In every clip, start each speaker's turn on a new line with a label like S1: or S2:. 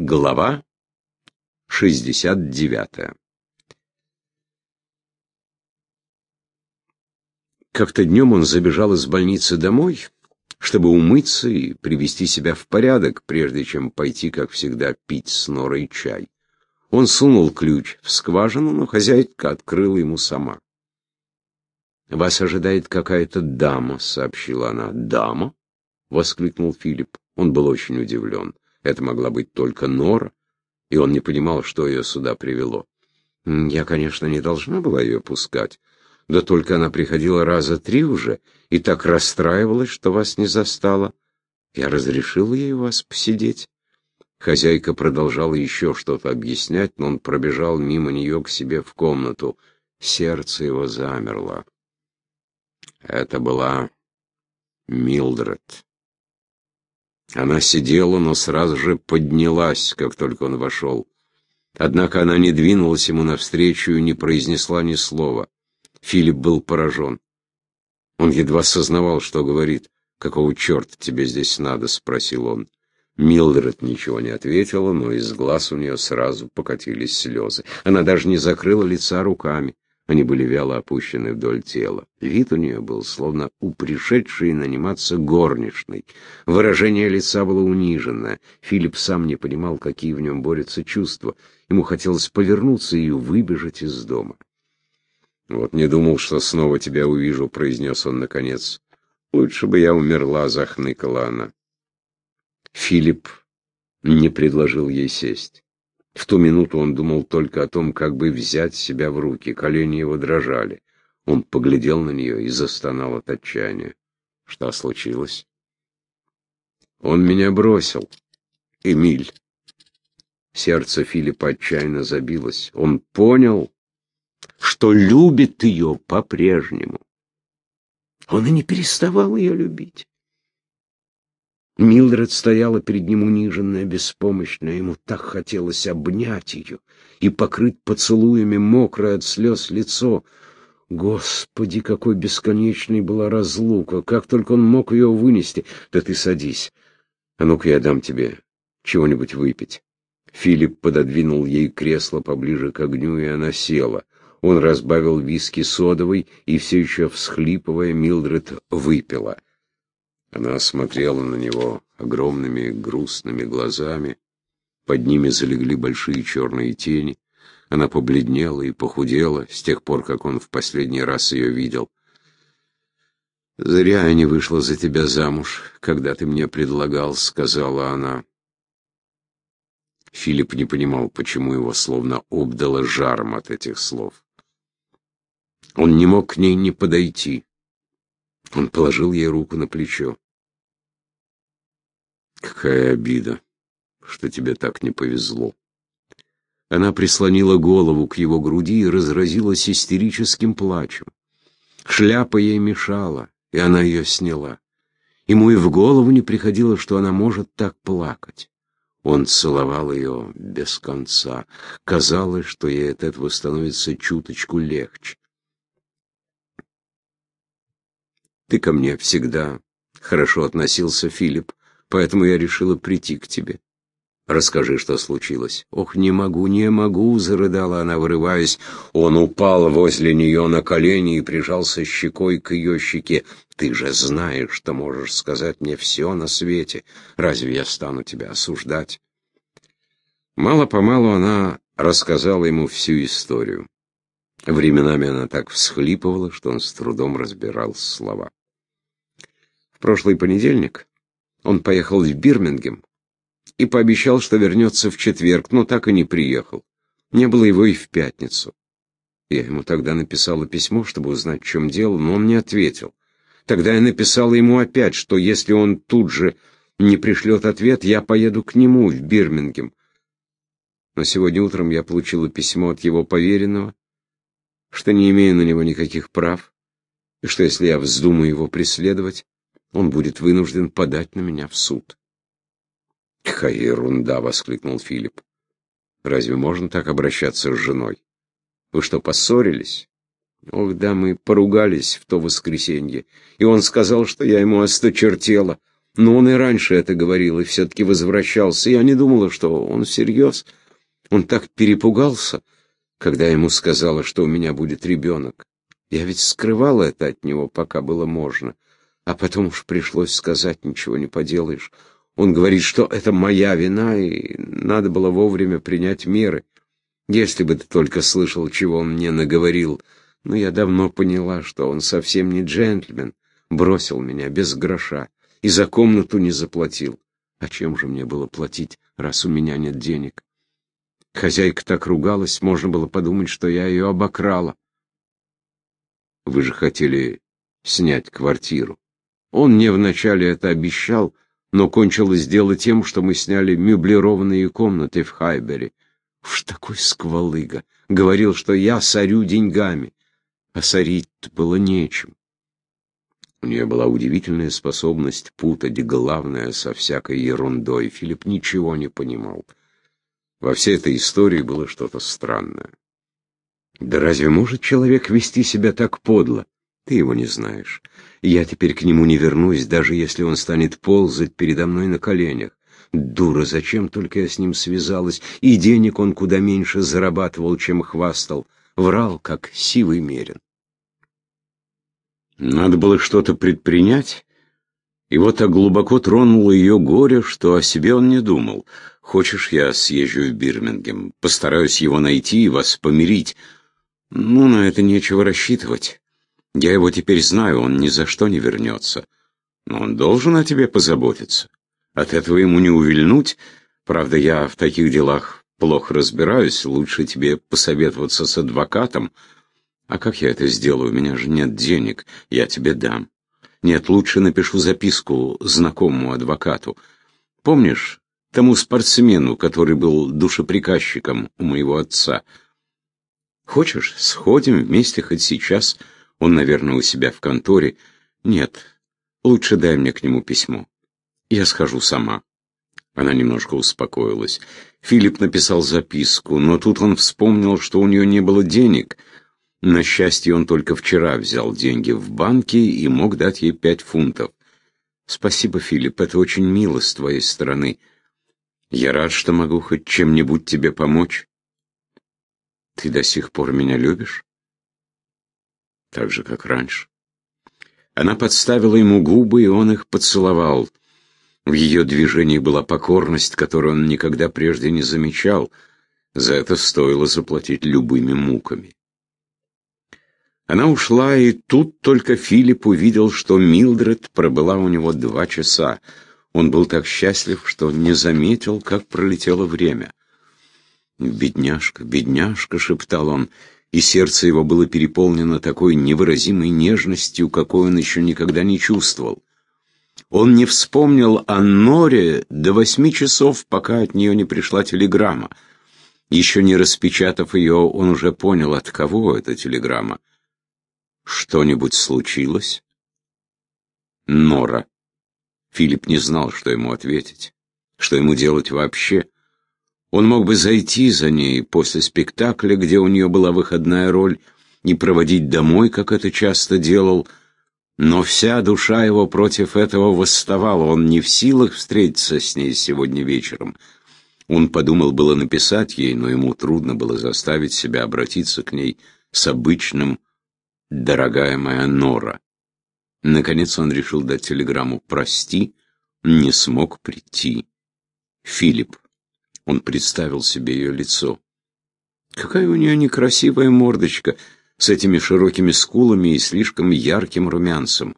S1: Глава 69 Как-то днем он забежал из больницы домой, чтобы умыться и привести себя в порядок, прежде чем пойти, как всегда, пить с Норой чай. Он сунул ключ в скважину, но хозяйка открыла ему сама. «Вас ожидает какая-то дама», — сообщила она. «Дама?» — воскликнул Филипп. Он был очень удивлен. Это могла быть только Нора, и он не понимал, что ее сюда привело. «Я, конечно, не должна была ее пускать, да только она приходила раза три уже и так расстраивалась, что вас не застала. Я разрешила ей у вас посидеть». Хозяйка продолжала еще что-то объяснять, но он пробежал мимо нее к себе в комнату. Сердце его замерло. Это была Милдред. Она сидела, но сразу же поднялась, как только он вошел. Однако она не двинулась ему навстречу и не произнесла ни слова. Филипп был поражен. Он едва сознавал, что говорит. «Какого черта тебе здесь надо?» — спросил он. Милдред ничего не ответила, но из глаз у нее сразу покатились слезы. Она даже не закрыла лица руками. Они были вяло опущены вдоль тела. Вид у нее был, словно у пришедшей наниматься горничной. Выражение лица было униженное. Филипп сам не понимал, какие в нем борются чувства. Ему хотелось повернуться и выбежать из дома. «Вот не думал, что снова тебя увижу», — произнес он наконец. «Лучше бы я умерла», — захныкала она. Филипп не предложил ей сесть. В ту минуту он думал только о том, как бы взять себя в руки. Колени его дрожали. Он поглядел на нее и застонал от отчаяния. Что случилось? Он меня бросил. Эмиль. Сердце Филиппа отчаянно забилось. Он понял, что любит ее по-прежнему. Он и не переставал ее любить. Милдред стояла перед ним униженная, беспомощная. Ему так хотелось обнять ее и покрыть поцелуями мокрое от слез лицо. Господи, какой бесконечной была разлука! Как только он мог ее вынести! Да ты садись. А ну-ка я дам тебе чего-нибудь выпить. Филипп пододвинул ей кресло поближе к огню, и она села. Он разбавил виски содовой, и все еще всхлипывая, Милдред выпила — она смотрела на него огромными грустными глазами. Под ними залегли большие черные тени. Она побледнела и похудела с тех пор, как он в последний раз ее видел. «Зря я не вышла за тебя замуж, когда ты мне предлагал», — сказала она. Филипп не понимал, почему его словно обдало жаром от этих слов. Он не мог к ней не подойти. Он положил ей руку на плечо. «Какая обида, что тебе так не повезло!» Она прислонила голову к его груди и разразилась истерическим плачем. Шляпа ей мешала, и она ее сняла. Ему и в голову не приходило, что она может так плакать. Он целовал ее без конца. Казалось, что ей от этого становится чуточку легче. Ты ко мне всегда хорошо относился, Филипп, поэтому я решила прийти к тебе. Расскажи, что случилось. Ох, не могу, не могу, зарыдала она, вырываясь. Он упал возле нее на колени и прижался щекой к ее щеке. Ты же знаешь, что можешь сказать мне все на свете. Разве я стану тебя осуждать? Мало-помалу она рассказала ему всю историю. Временами она так всхлипывала, что он с трудом разбирал слова. Прошлый понедельник он поехал в Бирмингем и пообещал, что вернется в четверг, но так и не приехал. Не было его и в пятницу. Я ему тогда написала письмо, чтобы узнать, в чем дело, но он не ответил. Тогда я написала ему опять, что если он тут же не пришлет ответ, я поеду к нему в Бирмингем. Но сегодня утром я получила письмо от его поверенного, что не имею на него никаких прав, и что если я вздумаю его преследовать, он будет вынужден подать на меня в суд. «Какая ерунда!» — воскликнул Филипп. «Разве можно так обращаться с женой? Вы что, поссорились?» «Ох, да, мы поругались в то воскресенье, и он сказал, что я ему осточертела. Но он и раньше это говорил, и все-таки возвращался. Я не думала, что он всерьез. Он так перепугался, когда ему сказала, что у меня будет ребенок. Я ведь скрывала это от него, пока было можно. А потом уж пришлось сказать, ничего не поделаешь. Он говорит, что это моя вина, и надо было вовремя принять меры. Если бы ты только слышал, чего он мне наговорил. Но я давно поняла, что он совсем не джентльмен. Бросил меня без гроша и за комнату не заплатил. А чем же мне было платить, раз у меня нет денег? Хозяйка так ругалась, можно было подумать, что я ее обокрала. Вы же хотели снять квартиру. Он мне вначале это обещал, но кончилось дело тем, что мы сняли меблированные комнаты в Хайбере. Уж такой сквалыга. Говорил, что я сорю деньгами. А сорить было нечем. У нее была удивительная способность путать главное со всякой ерундой. Филипп ничего не понимал. Во всей этой истории было что-то странное. Да разве может человек вести себя так подло? Ты его не знаешь. Я теперь к нему не вернусь, даже если он станет ползать передо мной на коленях. Дура, зачем только я с ним связалась? И денег он куда меньше зарабатывал, чем хвастал. Врал, как сивый мерин. Надо было что-то предпринять, и вот так глубоко тронуло ее горе, что о себе он не думал. Хочешь, я съезжу в Бирмингем, постараюсь его найти и вас помирить. Ну, на это нечего рассчитывать. Я его теперь знаю, он ни за что не вернется. Но он должен о тебе позаботиться. От этого ему не увильнуть. Правда, я в таких делах плохо разбираюсь, лучше тебе посоветоваться с адвокатом. А как я это сделаю? У меня же нет денег. Я тебе дам. Нет, лучше напишу записку знакомому адвокату. Помнишь, тому спортсмену, который был душеприказчиком у моего отца? Хочешь, сходим вместе хоть сейчас? Он, наверное, у себя в конторе. Нет, лучше дай мне к нему письмо. Я схожу сама. Она немножко успокоилась. Филипп написал записку, но тут он вспомнил, что у нее не было денег. На счастье, он только вчера взял деньги в банке и мог дать ей пять фунтов. «Спасибо, Филипп, это очень мило с твоей стороны. Я рад, что могу хоть чем-нибудь тебе помочь. Ты до сих пор меня любишь?» «Так же, как раньше». Она подставила ему губы, и он их поцеловал. В ее движении была покорность, которую он никогда прежде не замечал. За это стоило заплатить любыми муками. Она ушла, и тут только Филипп увидел, что Милдред пробыла у него два часа. Он был так счастлив, что не заметил, как пролетело время. «Бедняжка, бедняжка!» — шептал он, и сердце его было переполнено такой невыразимой нежностью, какой он еще никогда не чувствовал. Он не вспомнил о Норе до восьми часов, пока от нее не пришла телеграмма. Еще не распечатав ее, он уже понял, от кого эта телеграмма. Что-нибудь случилось? Нора. Филипп не знал, что ему ответить, что ему делать вообще. Он мог бы зайти за ней после спектакля, где у нее была выходная роль, и проводить домой, как это часто делал, но вся душа его против этого восставала, он не в силах встретиться с ней сегодня вечером. Он подумал было написать ей, но ему трудно было заставить себя обратиться к ней с обычным «дорогая моя Нора». Наконец он решил дать телеграмму «Прости, не смог прийти». Филипп. Он представил себе ее лицо. Какая у нее некрасивая мордочка, с этими широкими скулами и слишком ярким румянцем.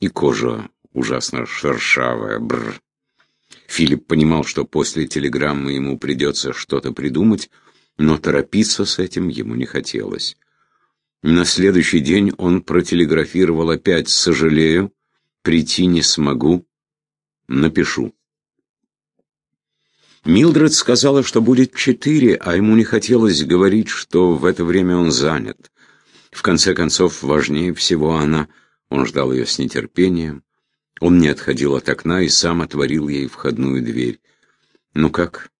S1: И кожа ужасно шершавая, бр. Филипп понимал, что после телеграммы ему придется что-то придумать, но торопиться с этим ему не хотелось. На следующий день он протелеграфировал опять «Сожалею, прийти не смогу, напишу». Милдред сказала, что будет четыре, а ему не хотелось говорить, что в это время он занят. В конце концов, важнее всего она. Он ждал ее с нетерпением. Он не отходил от окна и сам отворил ей входную дверь. «Ну как?»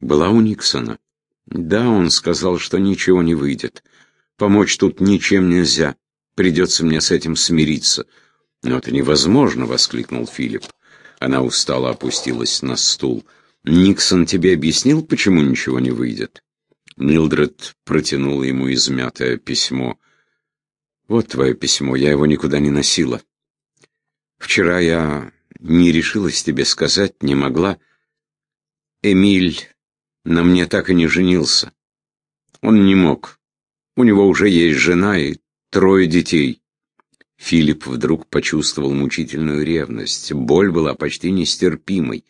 S1: «Была у Никсона?» «Да, он сказал, что ничего не выйдет. Помочь тут ничем нельзя. Придется мне с этим смириться. «Но это невозможно!» — воскликнул Филипп. Она устало опустилась на стул. «Никсон тебе объяснил, почему ничего не выйдет?» Милдред протянула ему измятое письмо. «Вот твое письмо, я его никуда не носила. Вчера я не решилась тебе сказать, не могла. Эмиль на мне так и не женился. Он не мог. У него уже есть жена и трое детей. Филипп вдруг почувствовал мучительную ревность. Боль была почти нестерпимой.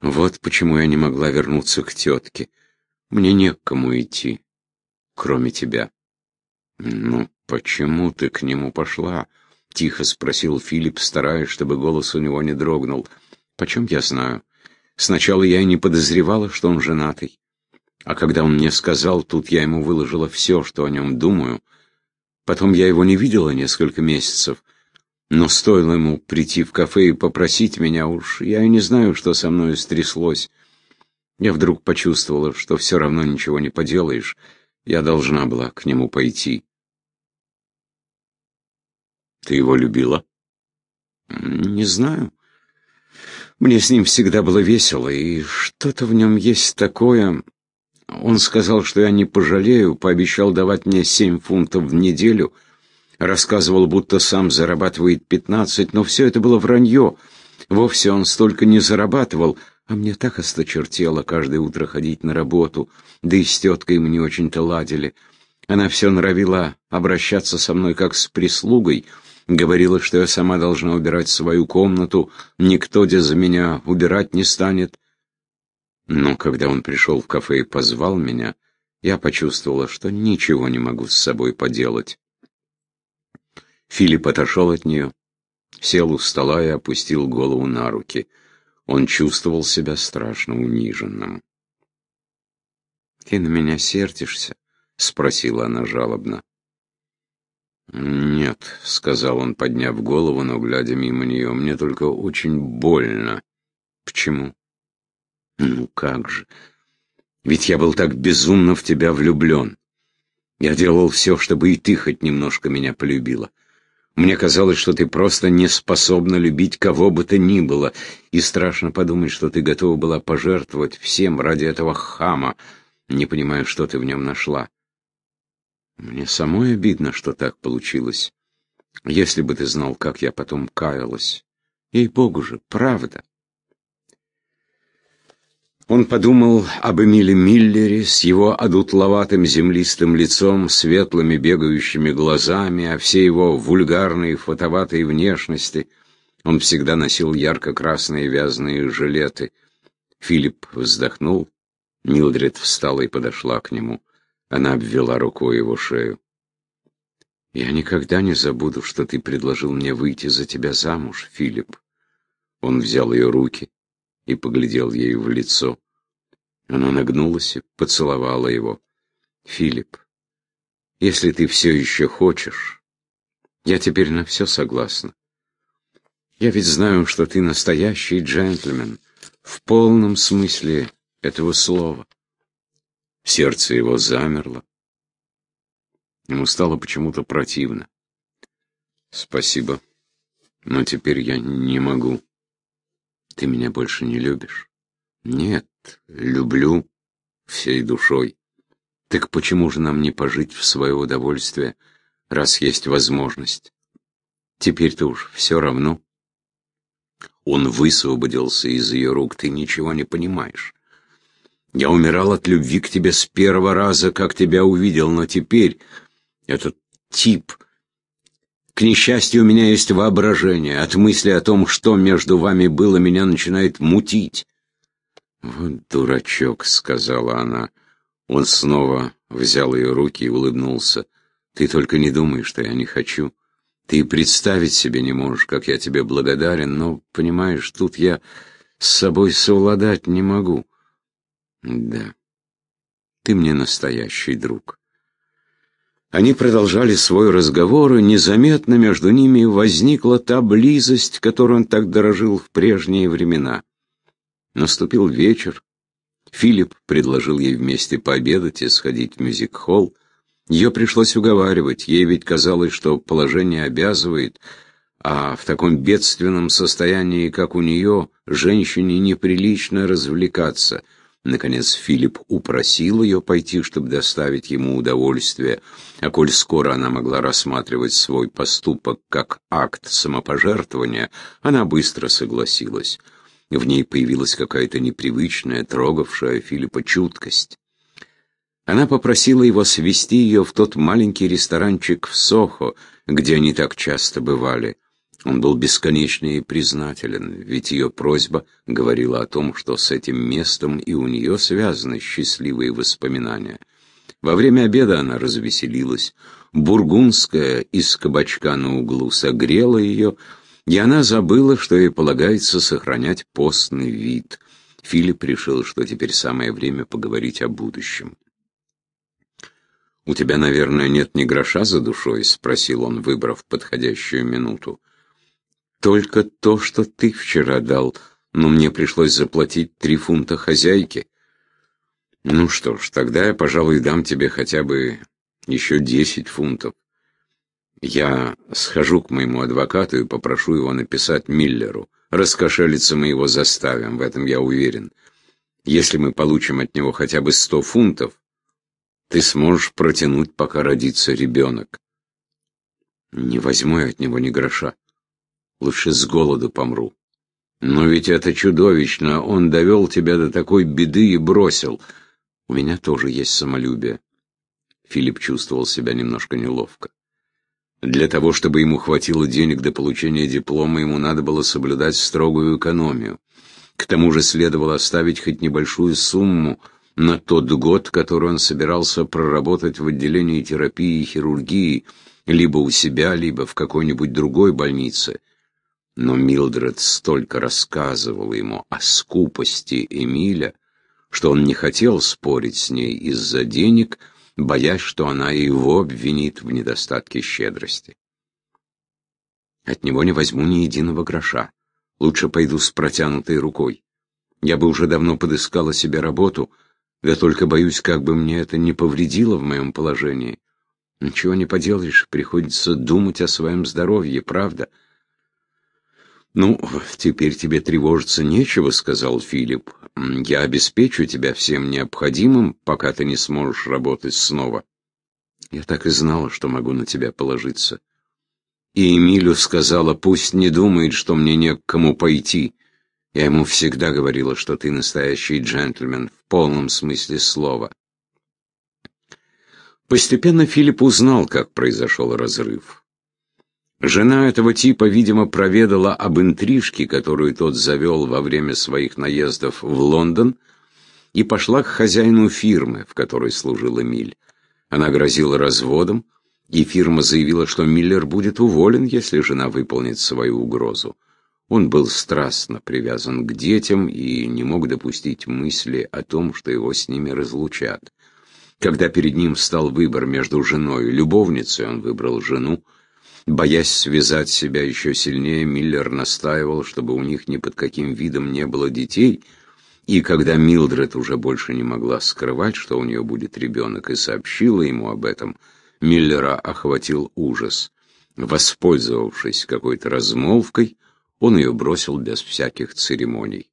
S1: Вот почему я не могла вернуться к тетке. Мне не к кому идти, кроме тебя. Ну, почему ты к нему пошла? Тихо спросил Филипп, стараясь, чтобы голос у него не дрогнул. Почем я знаю? Сначала я и не подозревала, что он женатый. А когда он мне сказал, тут я ему выложила все, что о нем думаю — Потом я его не видела несколько месяцев. Но стоило ему прийти в кафе и попросить меня, уж я и не знаю, что со мной стряслось. Я вдруг почувствовала, что все равно ничего не поделаешь. Я должна была к нему пойти. Ты его любила? Не знаю. Мне с ним всегда было весело, и что-то в нем есть такое... Он сказал, что я не пожалею, пообещал давать мне семь фунтов в неделю. Рассказывал, будто сам зарабатывает пятнадцать, но все это было вранье. Вовсе он столько не зарабатывал, а мне так осточертело каждое утро ходить на работу, да и с теткой мы не очень-то ладили. Она все норовила обращаться со мной как с прислугой, говорила, что я сама должна убирать свою комнату, никто где за меня убирать не станет. Но когда он пришел в кафе и позвал меня, я почувствовала, что ничего не могу с собой поделать. Филипп отошел от нее, сел у стола и опустил голову на руки. Он чувствовал себя страшно униженным. «Ты на меня сердишься?» — спросила она жалобно. «Нет», — сказал он, подняв голову, но глядя мимо нее, — «мне только очень больно». «Почему?» Ну как же. Ведь я был так безумно в тебя влюблен. Я делал все, чтобы и ты хоть немножко меня полюбила. Мне казалось, что ты просто не способна любить кого бы то ни было, и страшно подумать, что ты готова была пожертвовать всем ради этого хама, не понимая, что ты в нем нашла. Мне самой обидно, что так получилось. Если бы ты знал, как я потом каялась. Ей-богу же, правда. Он подумал об Эмиле Миллере с его одутловатым землистым лицом, светлыми бегающими глазами, о всей его вульгарной фотоватой внешности. Он всегда носил ярко-красные вязаные жилеты. Филипп вздохнул. Милдред встала и подошла к нему. Она обвела рукой его шею. «Я никогда не забуду, что ты предложил мне выйти за тебя замуж, Филипп». Он взял ее руки и поглядел ей в лицо. Она нагнулась и поцеловала его. «Филипп, если ты все еще хочешь, я теперь на все согласна. Я ведь знаю, что ты настоящий джентльмен, в полном смысле этого слова». Сердце его замерло. Ему стало почему-то противно. «Спасибо, но теперь я не могу». Ты меня больше не любишь? Нет, люблю всей душой. Так почему же нам не пожить в свое удовольствие, раз есть возможность? Теперь-то уж все равно. Он высвободился из ее рук, ты ничего не понимаешь. Я умирал от любви к тебе с первого раза, как тебя увидел, но теперь этот тип к несчастью, у меня есть воображение. От мысли о том, что между вами было, меня начинает мутить. «Вот дурачок», — сказала она. Он снова взял ее руки и улыбнулся. «Ты только не думай, что я не хочу. Ты представить себе не можешь, как я тебе благодарен, но, понимаешь, тут я с собой совладать не могу». «Да, ты мне настоящий друг». Они продолжали свой разговор, и незаметно между ними возникла та близость, которой он так дорожил в прежние времена. Наступил вечер. Филипп предложил ей вместе пообедать и сходить в мюзик-холл. Ее пришлось уговаривать, ей ведь казалось, что положение обязывает, а в таком бедственном состоянии, как у нее, женщине неприлично развлекаться. Наконец Филипп упросил ее пойти, чтобы доставить ему удовольствие, а коль скоро она могла рассматривать свой поступок как акт самопожертвования, она быстро согласилась. В ней появилась какая-то непривычная, трогавшая Филиппа чуткость. Она попросила его свести ее в тот маленький ресторанчик в Сохо, где они так часто бывали. Он был бесконечно и признателен, ведь ее просьба говорила о том, что с этим местом и у нее связаны счастливые воспоминания. Во время обеда она развеселилась. Бургундская из кабачка на углу согрела ее, и она забыла, что ей полагается сохранять постный вид. Филипп решил, что теперь самое время поговорить о будущем. «У тебя, наверное, нет ни гроша за душой?» — спросил он, выбрав подходящую минуту. «Только то, что ты вчера дал, но мне пришлось заплатить три фунта хозяйке». «Ну что ж, тогда я, пожалуй, дам тебе хотя бы еще десять фунтов. Я схожу к моему адвокату и попрошу его написать Миллеру. Раскошелиться мы его заставим, в этом я уверен. Если мы получим от него хотя бы сто фунтов, ты сможешь протянуть, пока родится ребенок. Не возьму я от него ни гроша. Лучше с голоду помру. Но ведь это чудовищно. Он довел тебя до такой беды и бросил. У меня тоже есть самолюбие. Филипп чувствовал себя немножко неловко. Для того, чтобы ему хватило денег до получения диплома, ему надо было соблюдать строгую экономию. К тому же следовало оставить хоть небольшую сумму на тот год, который он собирался проработать в отделении терапии и хирургии, либо у себя, либо в какой-нибудь другой больнице. Но Милдред столько рассказывала ему о скупости Эмиля, что он не хотел спорить с ней из-за денег, боясь, что она его обвинит в недостатке щедрости. От него не возьму ни единого гроша. Лучше пойду с протянутой рукой. Я бы уже давно подыскала себе работу, да только боюсь, как бы мне это не повредило в моем положении. Ничего не поделаешь, приходится думать о своем здоровье, правда? «Ну, теперь тебе тревожиться нечего», — сказал Филипп. «Я обеспечу тебя всем необходимым, пока ты не сможешь работать снова». Я так и знала, что могу на тебя положиться. И Эмилю сказала, пусть не думает, что мне не к кому пойти. Я ему всегда говорила, что ты настоящий джентльмен в полном смысле слова. Постепенно Филипп узнал, как произошел разрыв. Жена этого типа, видимо, проведала об интрижке, которую тот завел во время своих наездов в Лондон, и пошла к хозяину фирмы, в которой служил Эмиль. Она грозила разводом, и фирма заявила, что Миллер будет уволен, если жена выполнит свою угрозу. Он был страстно привязан к детям и не мог допустить мысли о том, что его с ними разлучат. Когда перед ним стал выбор между женой и любовницей, он выбрал жену. Боясь связать себя еще сильнее, Миллер настаивал, чтобы у них ни под каким видом не было детей, и когда Милдред уже больше не могла скрывать, что у нее будет ребенок, и сообщила ему об этом, Миллера охватил ужас. Воспользовавшись какой-то размолвкой, он ее бросил без всяких церемоний.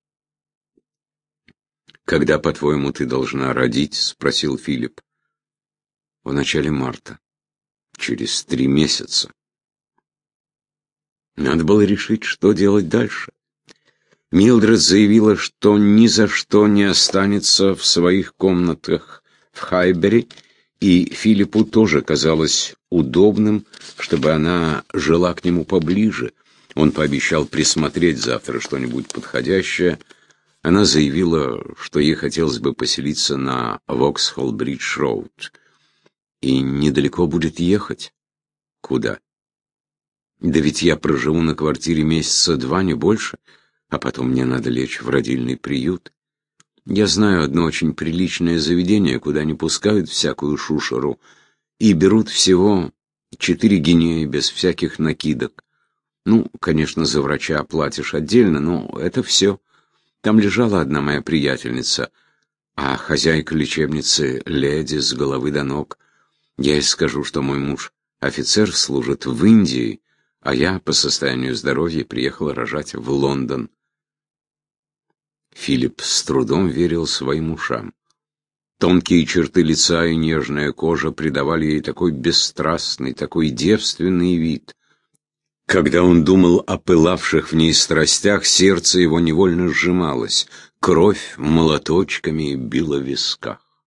S1: «Когда, по-твоему, ты должна родить?» — спросил Филипп. «В начале марта. Через три месяца». Надо было решить, что делать дальше. Милдред заявила, что ни за что не останется в своих комнатах в Хайбере, и Филиппу тоже казалось удобным, чтобы она жила к нему поближе, он пообещал присмотреть завтра что-нибудь подходящее. Она заявила, что ей хотелось бы поселиться на Воксхолл-Бридж-Роуд. И недалеко будет ехать. Куда? Да ведь я проживу на квартире месяца два, не больше, а потом мне надо лечь в родильный приют. Я знаю одно очень приличное заведение, куда не пускают всякую шушеру, и берут всего четыре гинеи без всяких накидок. Ну, конечно, за врача платишь отдельно, но это все. Там лежала одна моя приятельница, а хозяйка лечебницы леди с головы до ног. Я ей скажу, что мой муж офицер служит в Индии, а я по состоянию здоровья приехала рожать в Лондон. Филипп с трудом верил своим ушам. Тонкие черты лица и нежная кожа придавали ей такой бесстрастный, такой девственный вид. Когда он думал о пылавших в ней страстях, сердце его невольно сжималось, кровь молоточками била в висках.